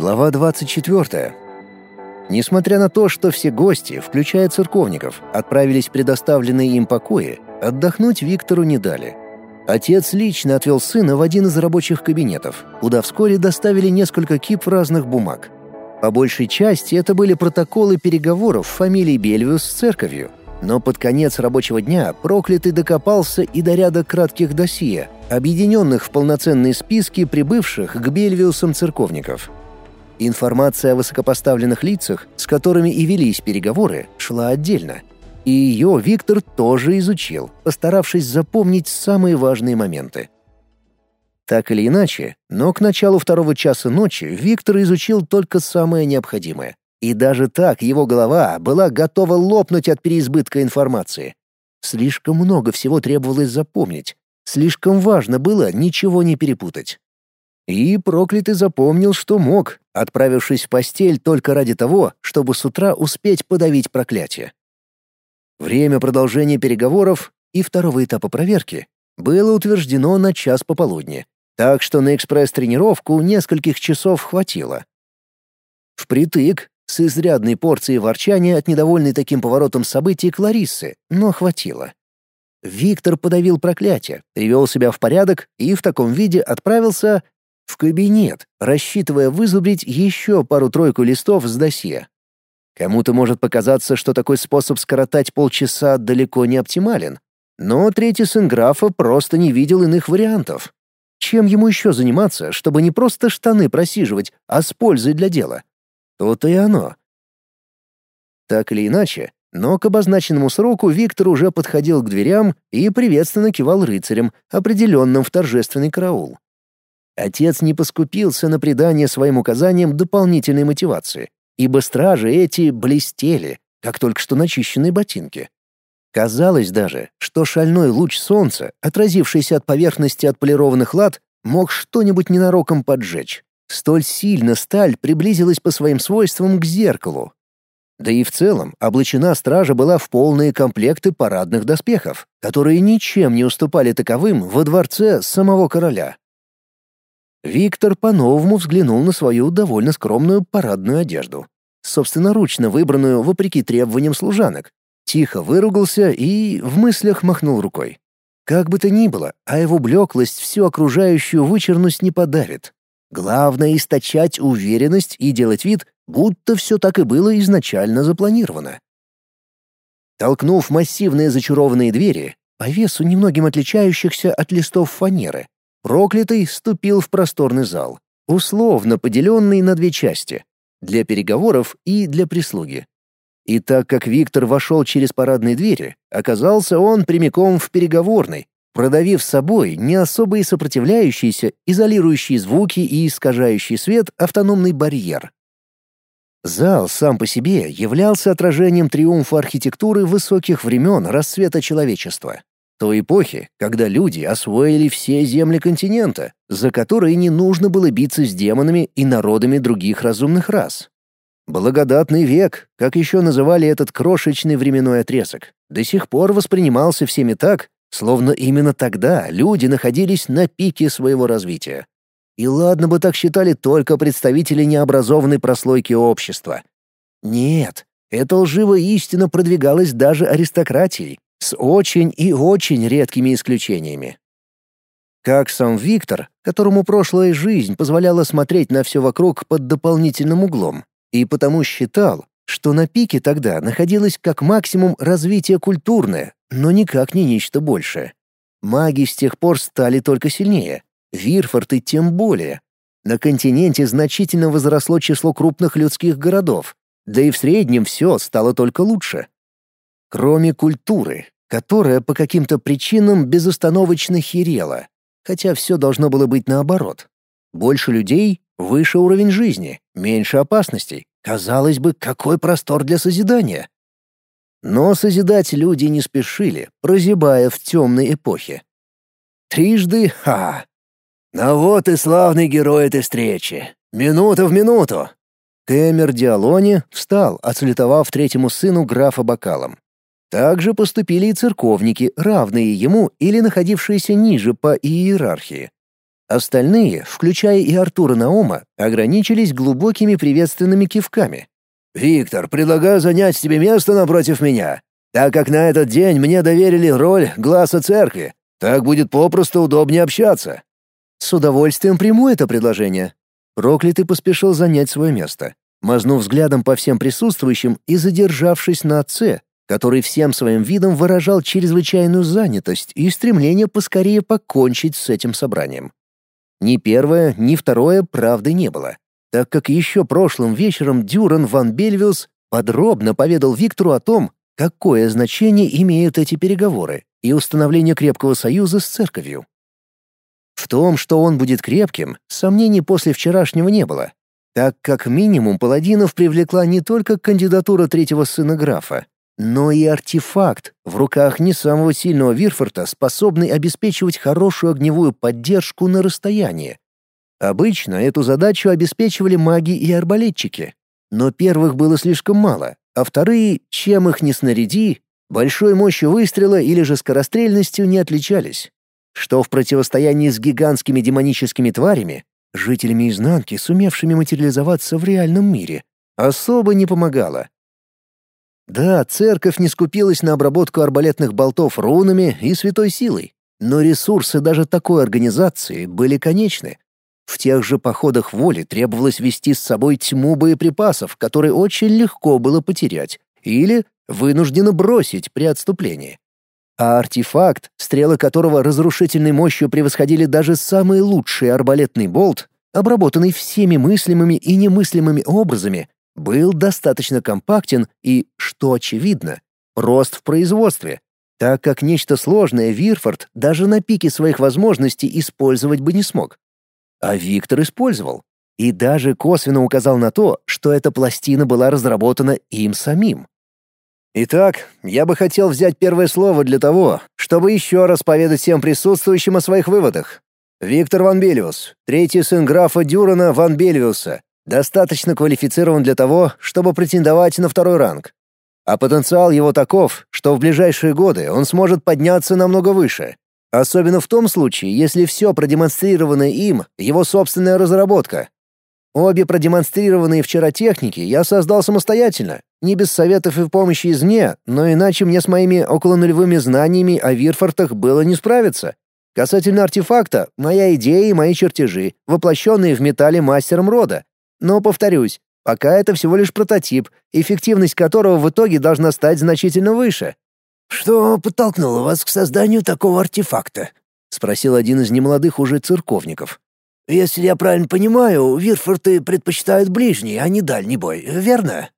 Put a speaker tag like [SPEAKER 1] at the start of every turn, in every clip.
[SPEAKER 1] Глава 24. Несмотря на то, что все гости, включая церковников, отправились в предоставленные им покои, отдохнуть Виктору не дали. Отец лично отвел сына в один из рабочих кабинетов, куда вскоре доставили несколько кип разных бумаг. По большей части это были протоколы переговоров фамилии Бельвиус с церковью, но под конец рабочего дня проклятый докопался и до ряда кратких досье, объединенных в полноценные списки прибывших к Бельвиусам церковников – Информация о высокопоставленных лицах, с которыми и велись переговоры, шла отдельно. И ее Виктор тоже изучил, постаравшись запомнить самые важные моменты. Так или иначе, но к началу второго часа ночи Виктор изучил только самое необходимое. И даже так его голова была готова лопнуть от переизбытка информации. Слишком много всего требовалось запомнить. Слишком важно было ничего не перепутать. И проклятый запомнил, что мог, отправившись в постель только ради того, чтобы с утра успеть подавить проклятие. Время продолжения переговоров и второго этапа проверки было утверждено на час пополудни, так что на экспресс-тренировку нескольких часов хватило. Впритык, с изрядной порцией ворчания от недовольной таким поворотом событий Клариссы, но хватило. Виктор подавил проклятие, привел себя в порядок и в таком виде отправился в кабинет, рассчитывая вызубрить еще пару-тройку листов с досье. Кому-то может показаться, что такой способ скоротать полчаса далеко не оптимален, но третий сын графа просто не видел иных вариантов. Чем ему еще заниматься, чтобы не просто штаны просиживать, а с пользой для дела? То-то и оно. Так или иначе, но к обозначенному сроку Виктор уже подходил к дверям и приветственно кивал рыцарям, определенным в торжественный караул. Отец не поскупился на придание своим указаниям дополнительной мотивации, ибо стражи эти блестели, как только что начищенные ботинки. Казалось даже, что шальной луч солнца, отразившийся от поверхности отполированных лад, мог что-нибудь ненароком поджечь. Столь сильно сталь приблизилась по своим свойствам к зеркалу. Да и в целом облачена стража была в полные комплекты парадных доспехов, которые ничем не уступали таковым во дворце самого короля. Виктор по-новому взглянул на свою довольно скромную парадную одежду, собственноручно выбранную вопреки требованиям служанок. Тихо выругался и в мыслях махнул рукой. Как бы то ни было, а его блеклость всю окружающую вычерность не подавит. Главное — источать уверенность и делать вид, будто все так и было изначально запланировано. Толкнув массивные зачарованные двери, по весу немногим отличающихся от листов фанеры, Проклятый ступил в просторный зал, условно поделенный на две части — для переговоров и для прислуги. И так как Виктор вошел через парадные двери, оказался он прямиком в переговорной, продавив с собой не особо и сопротивляющийся, изолирующий звуки и искажающий свет автономный барьер. Зал сам по себе являлся отражением триумфа архитектуры высоких времен расцвета человечества той эпохи, когда люди освоили все земли континента, за которые не нужно было биться с демонами и народами других разумных рас. Благодатный век, как еще называли этот крошечный временной отрезок, до сих пор воспринимался всеми так, словно именно тогда люди находились на пике своего развития. И ладно бы так считали только представители необразованной прослойки общества. Нет, эта лживая истина продвигалась даже аристократией, с очень и очень редкими исключениями. Как сам Виктор, которому прошлая жизнь позволяла смотреть на все вокруг под дополнительным углом, и потому считал, что на пике тогда находилось как максимум развитие культурное, но никак не нечто большее. Маги с тех пор стали только сильнее, Вирфорты тем более. На континенте значительно возросло число крупных людских городов, да и в среднем все стало только лучше. Кроме культуры, которая по каким-то причинам безостановочно херела, хотя все должно было быть наоборот. Больше людей, выше уровень жизни, меньше опасностей. Казалось бы, какой простор для созидания. Но созидать люди не спешили, прозябая в темной эпохе. Трижды ха! Ну вот и славный герой этой встречи. Минута в минуту. Кэмер Диалоне встал, отслетовав третьему сыну графа бокалом. Также поступили и церковники, равные ему или находившиеся ниже по иерархии. Остальные, включая и Артура Наома, ограничились глубокими приветственными кивками. «Виктор, предлагаю занять тебе место напротив меня, так как на этот день мне доверили роль глаза церкви. Так будет попросту удобнее общаться». «С удовольствием приму это предложение». Проклятый поспешил занять свое место, мазнув взглядом по всем присутствующим и задержавшись на отце, который всем своим видом выражал чрезвычайную занятость и стремление поскорее покончить с этим собранием. Ни первое, ни второе правды не было, так как еще прошлым вечером Дюран ван Бельвилс подробно поведал Виктору о том, какое значение имеют эти переговоры и установление крепкого союза с церковью. В том, что он будет крепким, сомнений после вчерашнего не было, так как минимум паладинов привлекла не только кандидатура третьего сына графа, но и артефакт в руках не самого сильного Вирфорта, способный обеспечивать хорошую огневую поддержку на расстоянии. Обычно эту задачу обеспечивали маги и арбалетчики, но первых было слишком мало, а вторые, чем их не снаряди, большой мощью выстрела или же скорострельностью не отличались. Что в противостоянии с гигантскими демоническими тварями, жителями изнанки, сумевшими материализоваться в реальном мире, особо не помогало. Да, церковь не скупилась на обработку арбалетных болтов рунами и святой силой, но ресурсы даже такой организации были конечны. В тех же походах воли требовалось вести с собой тьму боеприпасов, которые очень легко было потерять, или вынужденно бросить при отступлении. А артефакт, стрелы которого разрушительной мощью превосходили даже самый лучший арбалетный болт, обработанный всеми мыслимыми и немыслимыми образами, был достаточно компактен и, что очевидно, прост в производстве, так как нечто сложное Вирфорд даже на пике своих возможностей использовать бы не смог. А Виктор использовал. И даже косвенно указал на то, что эта пластина была разработана им самим. Итак, я бы хотел взять первое слово для того, чтобы еще раз поведать всем присутствующим о своих выводах. Виктор Ван Белиус, третий сын графа Дюрана Ван Бельвиуса, достаточно квалифицирован для того, чтобы претендовать на второй ранг. А потенциал его таков, что в ближайшие годы он сможет подняться намного выше. Особенно в том случае, если все продемонстрированное им — его собственная разработка. Обе продемонстрированные вчера техники я создал самостоятельно, не без советов и помощи извне, но иначе мне с моими околонулевыми знаниями о Вирфортах было не справиться. Касательно артефакта, моя идея и мои чертежи, воплощенные в металле мастером рода, но, повторюсь, пока это всего лишь прототип, эффективность которого в итоге должна стать значительно выше.
[SPEAKER 2] «Что подтолкнуло вас к созданию такого артефакта?» — спросил один из немолодых уже церковников. «Если я правильно понимаю, Вирфорты предпочитают ближний, а не дальний бой, верно?»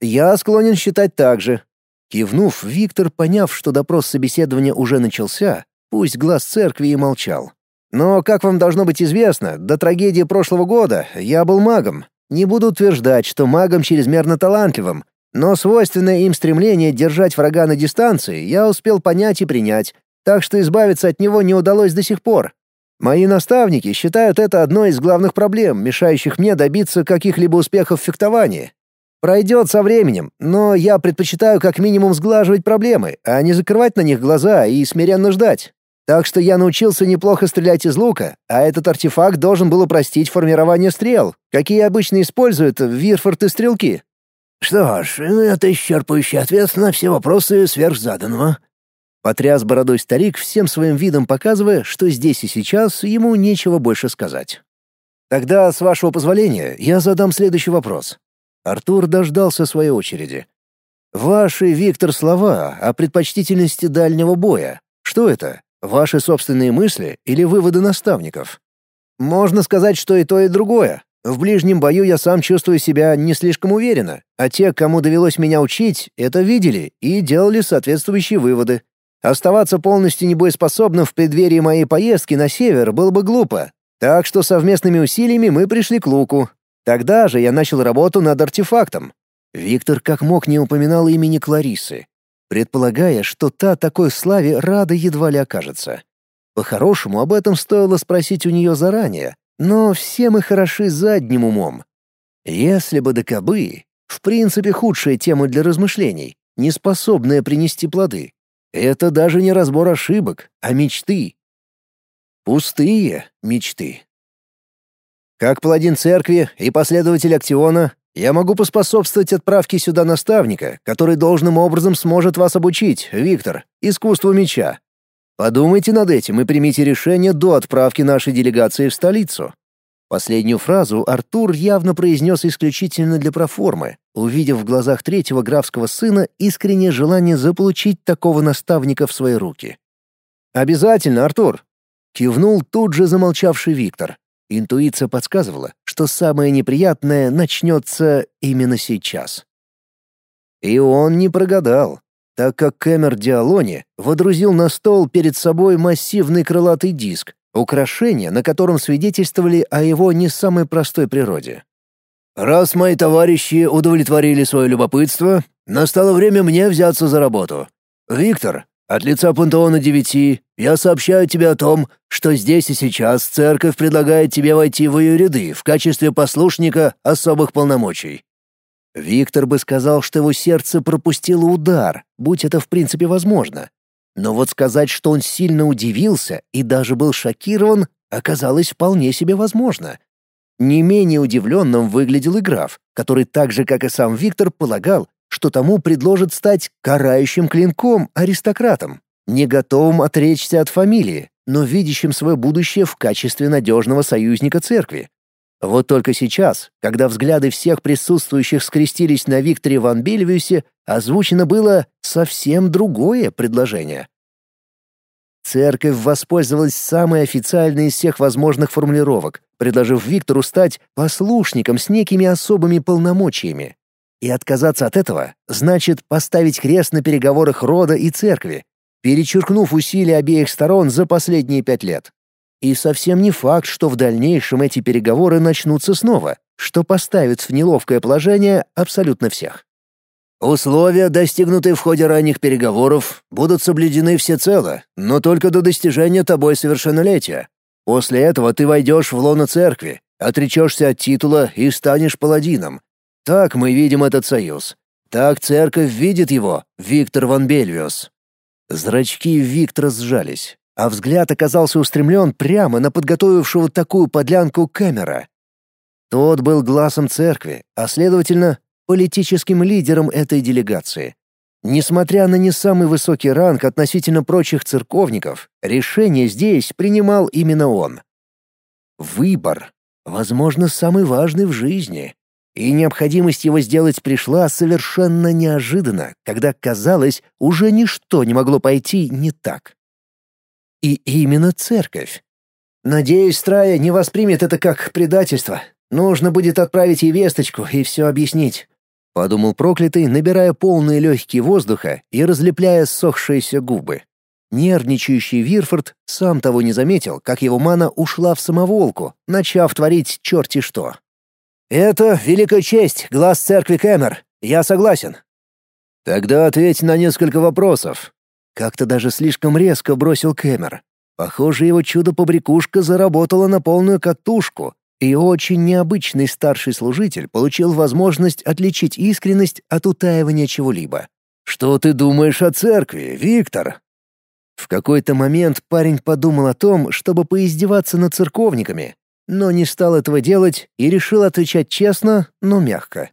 [SPEAKER 1] «Я склонен считать так же». Кивнув, Виктор, поняв, что допрос собеседования уже начался, пусть глаз церкви и молчал. Но, как вам должно быть известно, до трагедии прошлого года я был магом. Не буду утверждать, что магом чрезмерно талантливым, но свойственное им стремление держать врага на дистанции я успел понять и принять, так что избавиться от него не удалось до сих пор. Мои наставники считают это одной из главных проблем, мешающих мне добиться каких-либо успехов в фехтовании. Пройдет со временем, но я предпочитаю как минимум сглаживать проблемы, а не закрывать на них глаза и смиренно ждать. Так что я научился неплохо стрелять из лука, а этот артефакт должен был упростить формирование стрел, какие обычно используют вирфорты-стрелки.
[SPEAKER 2] Что ж, это исчерпывающий ответ на все вопросы сверхзаданного.
[SPEAKER 1] Потряс бородой старик, всем своим видом показывая, что здесь и сейчас ему нечего больше сказать. Тогда, с вашего позволения, я задам следующий вопрос. Артур дождался своей очереди. Ваши, Виктор, слова о предпочтительности дальнего боя. Что это? Ваши собственные мысли или выводы наставников? Можно сказать, что и то, и другое. В ближнем бою я сам чувствую себя не слишком уверенно, а те, кому довелось меня учить, это видели и делали соответствующие выводы. Оставаться полностью небоеспособным в преддверии моей поездки на север было бы глупо, так что совместными усилиями мы пришли к Луку. Тогда же я начал работу над артефактом. Виктор как мог не упоминал имени Кларисы, предполагая, что та такой славе рада едва ли окажется. По-хорошему, об этом стоило спросить у нее заранее, но все мы хороши задним умом. Если бы до кобы, в принципе, худшая тема для размышлений, не способная принести плоды. Это даже не разбор ошибок, а мечты. Пустые мечты. Как паладин церкви и последователь Актиона, я могу поспособствовать отправке сюда наставника, который должным образом сможет вас обучить, Виктор, искусству меча. Подумайте над этим и примите решение до отправки нашей делегации в столицу. Последнюю фразу Артур явно произнес исключительно для проформы, увидев в глазах третьего графского сына искреннее желание заполучить такого наставника в свои руки. «Обязательно, Артур!» — кивнул тут же замолчавший Виктор. Интуиция подсказывала, что самое неприятное начнется именно сейчас. И он не прогадал, так как Кэмер Диалони водрузил на стол перед собой массивный крылатый диск, украшение, на котором свидетельствовали о его не самой простой природе. «Раз мои товарищи удовлетворили свое любопытство, настало время мне взяться за работу. Виктор, от лица Пантеона Девяти я сообщаю тебе о том, что здесь и сейчас церковь предлагает тебе войти в ее ряды в качестве послушника особых полномочий. Виктор бы сказал, что его сердце пропустило удар, будь это в принципе возможно. Но вот сказать, что он сильно удивился и даже был шокирован, оказалось вполне себе возможно. Не менее удивленным выглядел и граф, который так же, как и сам Виктор, полагал, что тому предложат стать карающим клинком-аристократом, не готовым отречься от фамилии, но видящим свое будущее в качестве надежного союзника церкви. Вот только сейчас, когда взгляды всех присутствующих скрестились на Викторе Ван Бельвиусе, озвучено было совсем другое предложение. Церковь воспользовалась самой официальной из всех возможных формулировок, предложив Виктору стать послушником с некими особыми полномочиями. И отказаться от этого значит поставить крест на переговорах рода и церкви, перечеркнув усилия обеих сторон за последние пять лет. И совсем не факт, что в дальнейшем эти переговоры начнутся снова, что поставит в неловкое положение абсолютно всех. Условия, достигнутые в ходе ранних переговоров, будут соблюдены всецело, но только до достижения тобой совершеннолетия. После этого ты войдешь в лоно церкви, отречешься от титула и станешь паладином. Так мы видим этот союз. Так церковь видит его, Виктор Ван Бельвиус. Зрачки Виктора сжались а взгляд оказался устремлен прямо на подготовившего такую подлянку Кэмера. Тот был глазом церкви, а, следовательно, политическим лидером этой делегации. Несмотря на не самый высокий ранг относительно прочих церковников, решение здесь принимал именно он. Выбор, возможно, самый важный в жизни. И необходимость его сделать пришла совершенно неожиданно, когда, казалось, уже ничто не могло пойти не так. И именно церковь. Надеюсь, Страя не воспримет это как предательство. Нужно будет отправить ей весточку и все объяснить. Подумал проклятый, набирая полные легкие воздуха и разлепляя ссохшиеся губы. Нервничающий Вирфорд сам того не заметил, как его мана ушла в самоволку, начав творить черти что. «Это великая честь, глаз церкви Кэмер. Я согласен». «Тогда ответь на несколько вопросов», как-то даже слишком резко бросил Кэмер. Похоже, его чудо-побрякушка заработала на полную катушку, и очень необычный старший служитель получил возможность отличить искренность от утаивания чего-либо. «Что ты думаешь о церкви, Виктор?» В какой-то момент парень подумал о том, чтобы поиздеваться над церковниками, но не стал этого делать и решил отвечать честно, но мягко.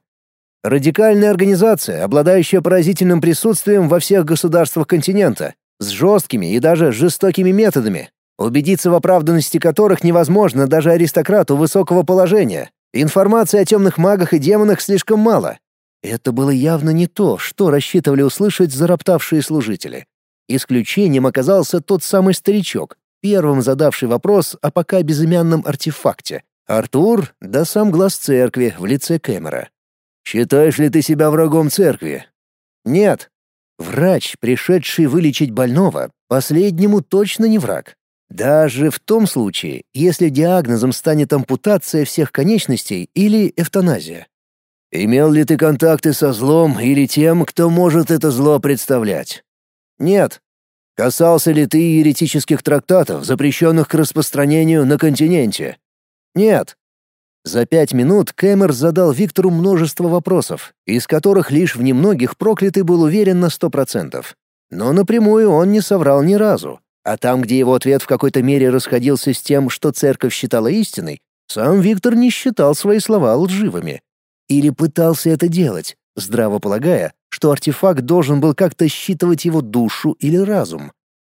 [SPEAKER 1] Радикальная организация, обладающая поразительным присутствием во всех государствах континента, с жесткими и даже жестокими методами, убедиться в оправданности которых невозможно даже аристократу высокого положения. Информации о темных магах и демонах слишком мало. Это было явно не то, что рассчитывали услышать зароптавшие служители. Исключением оказался тот самый старичок, первым задавший вопрос о пока безымянном артефакте. Артур, да сам глаз церкви в лице Кэмера. Считаешь ли ты себя врагом церкви? Нет. Врач, пришедший вылечить больного, последнему точно не враг. Даже в том случае, если диагнозом станет ампутация всех конечностей или эвтаназия. Имел ли ты контакты со злом или тем, кто может это зло представлять? Нет. Касался ли ты еретических трактатов, запрещенных к распространению на континенте? Нет. За пять минут Кэмер задал Виктору множество вопросов, из которых лишь в немногих проклятый был уверен на сто процентов. Но напрямую он не соврал ни разу, А там, где его ответ в какой-то мере расходился с тем, что церковь считала истиной, сам Виктор не считал свои слова лживыми. Или пытался это делать, здраво полагая, что артефакт должен был как-то считывать его душу или разум.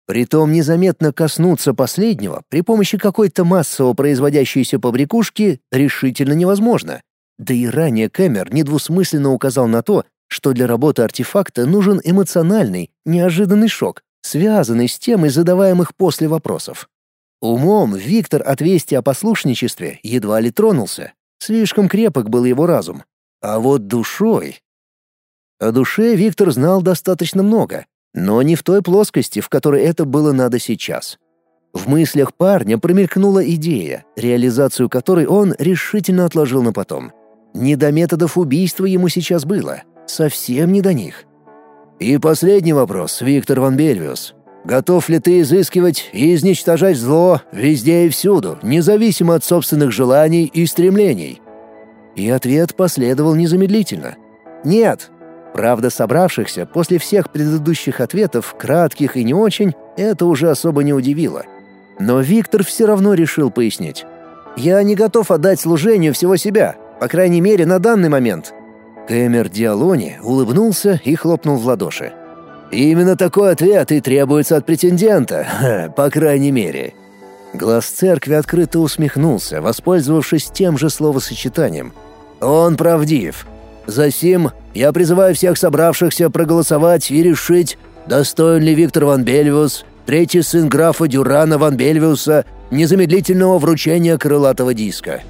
[SPEAKER 1] Притом незаметно коснуться последнего при помощи какой-то массово производящейся побрякушки решительно невозможно. Да и ранее Кэмер недвусмысленно указал на то, что для работы артефакта нужен эмоциональный, неожиданный шок, связанный с темой задаваемых после вопросов. Умом Виктор от вести о послушничестве едва ли тронулся. Слишком крепок был его разум. А вот душой... О душе Виктор знал достаточно много, но не в той плоскости, в которой это было надо сейчас. В мыслях парня промелькнула идея, реализацию которой он решительно отложил на потом. Не до методов убийства ему сейчас было, совсем не до них. И последний вопрос, Виктор Ван Бельвиус. Готов ли ты изыскивать и изничтожать зло везде и всюду, независимо от собственных желаний и стремлений? И ответ последовал незамедлительно. Нет. Правда, собравшихся после всех предыдущих ответов, кратких и не очень, это уже особо не удивило. Но Виктор все равно решил пояснить. «Я не готов отдать служению всего себя, по крайней мере, на данный момент». Кэмер Диалони улыбнулся и хлопнул в ладоши. Именно такой ответ и требуется от претендента, по крайней мере. Глаз церкви открыто усмехнулся, воспользовавшись тем же словосочетанием. Он правдив. Засим я призываю всех собравшихся проголосовать и решить, достоин ли Виктор Ван Бельвиус, третий сын графа Дюрана Ван Бельвиуса, незамедлительного вручения крылатого диска.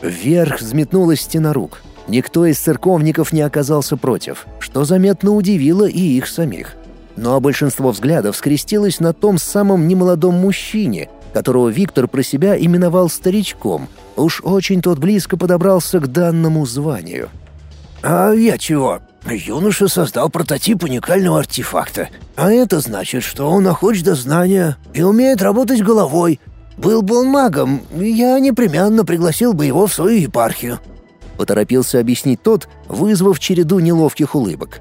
[SPEAKER 1] Вверх взметнулась стена рук — Никто из церковников не оказался против, что заметно удивило и их самих. Но большинство взглядов скрестилось на том самом немолодом мужчине, которого Виктор про себя именовал старичком. Уж очень тот близко подобрался к данному званию.
[SPEAKER 2] «А я чего? Юноша создал прототип уникального артефакта. А это значит, что он охоч до знания и умеет работать головой. Был бы он магом, я непременно пригласил бы его в свою епархию»,
[SPEAKER 1] поторопился объяснить тот, вызвав череду неловких улыбок.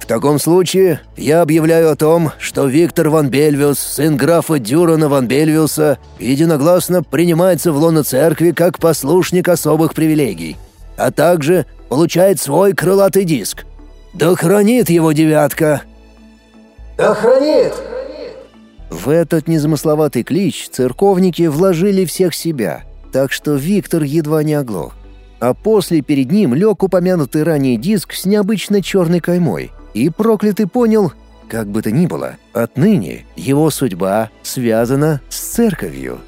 [SPEAKER 2] В таком случае я объявляю о том, что Виктор Ван Бельвиус, сын графа Дюрана Ван Бельвиуса, единогласно принимается в лоно церкви как послушник особых привилегий, а также получает свой крылатый диск. Да хранит его девятка!
[SPEAKER 3] Да хранит!
[SPEAKER 1] В этот незамысловатый клич церковники вложили всех себя, так что Виктор едва не оглох а после перед ним лег упомянутый ранее диск с необычной черной каймой, и проклятый понял, как бы то ни было, отныне его судьба связана с церковью.